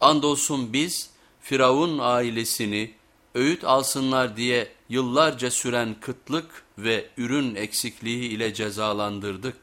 Andolsun biz Firavun ailesini öğüt alsınlar diye yıllarca süren kıtlık ve ürün eksikliği ile cezalandırdık.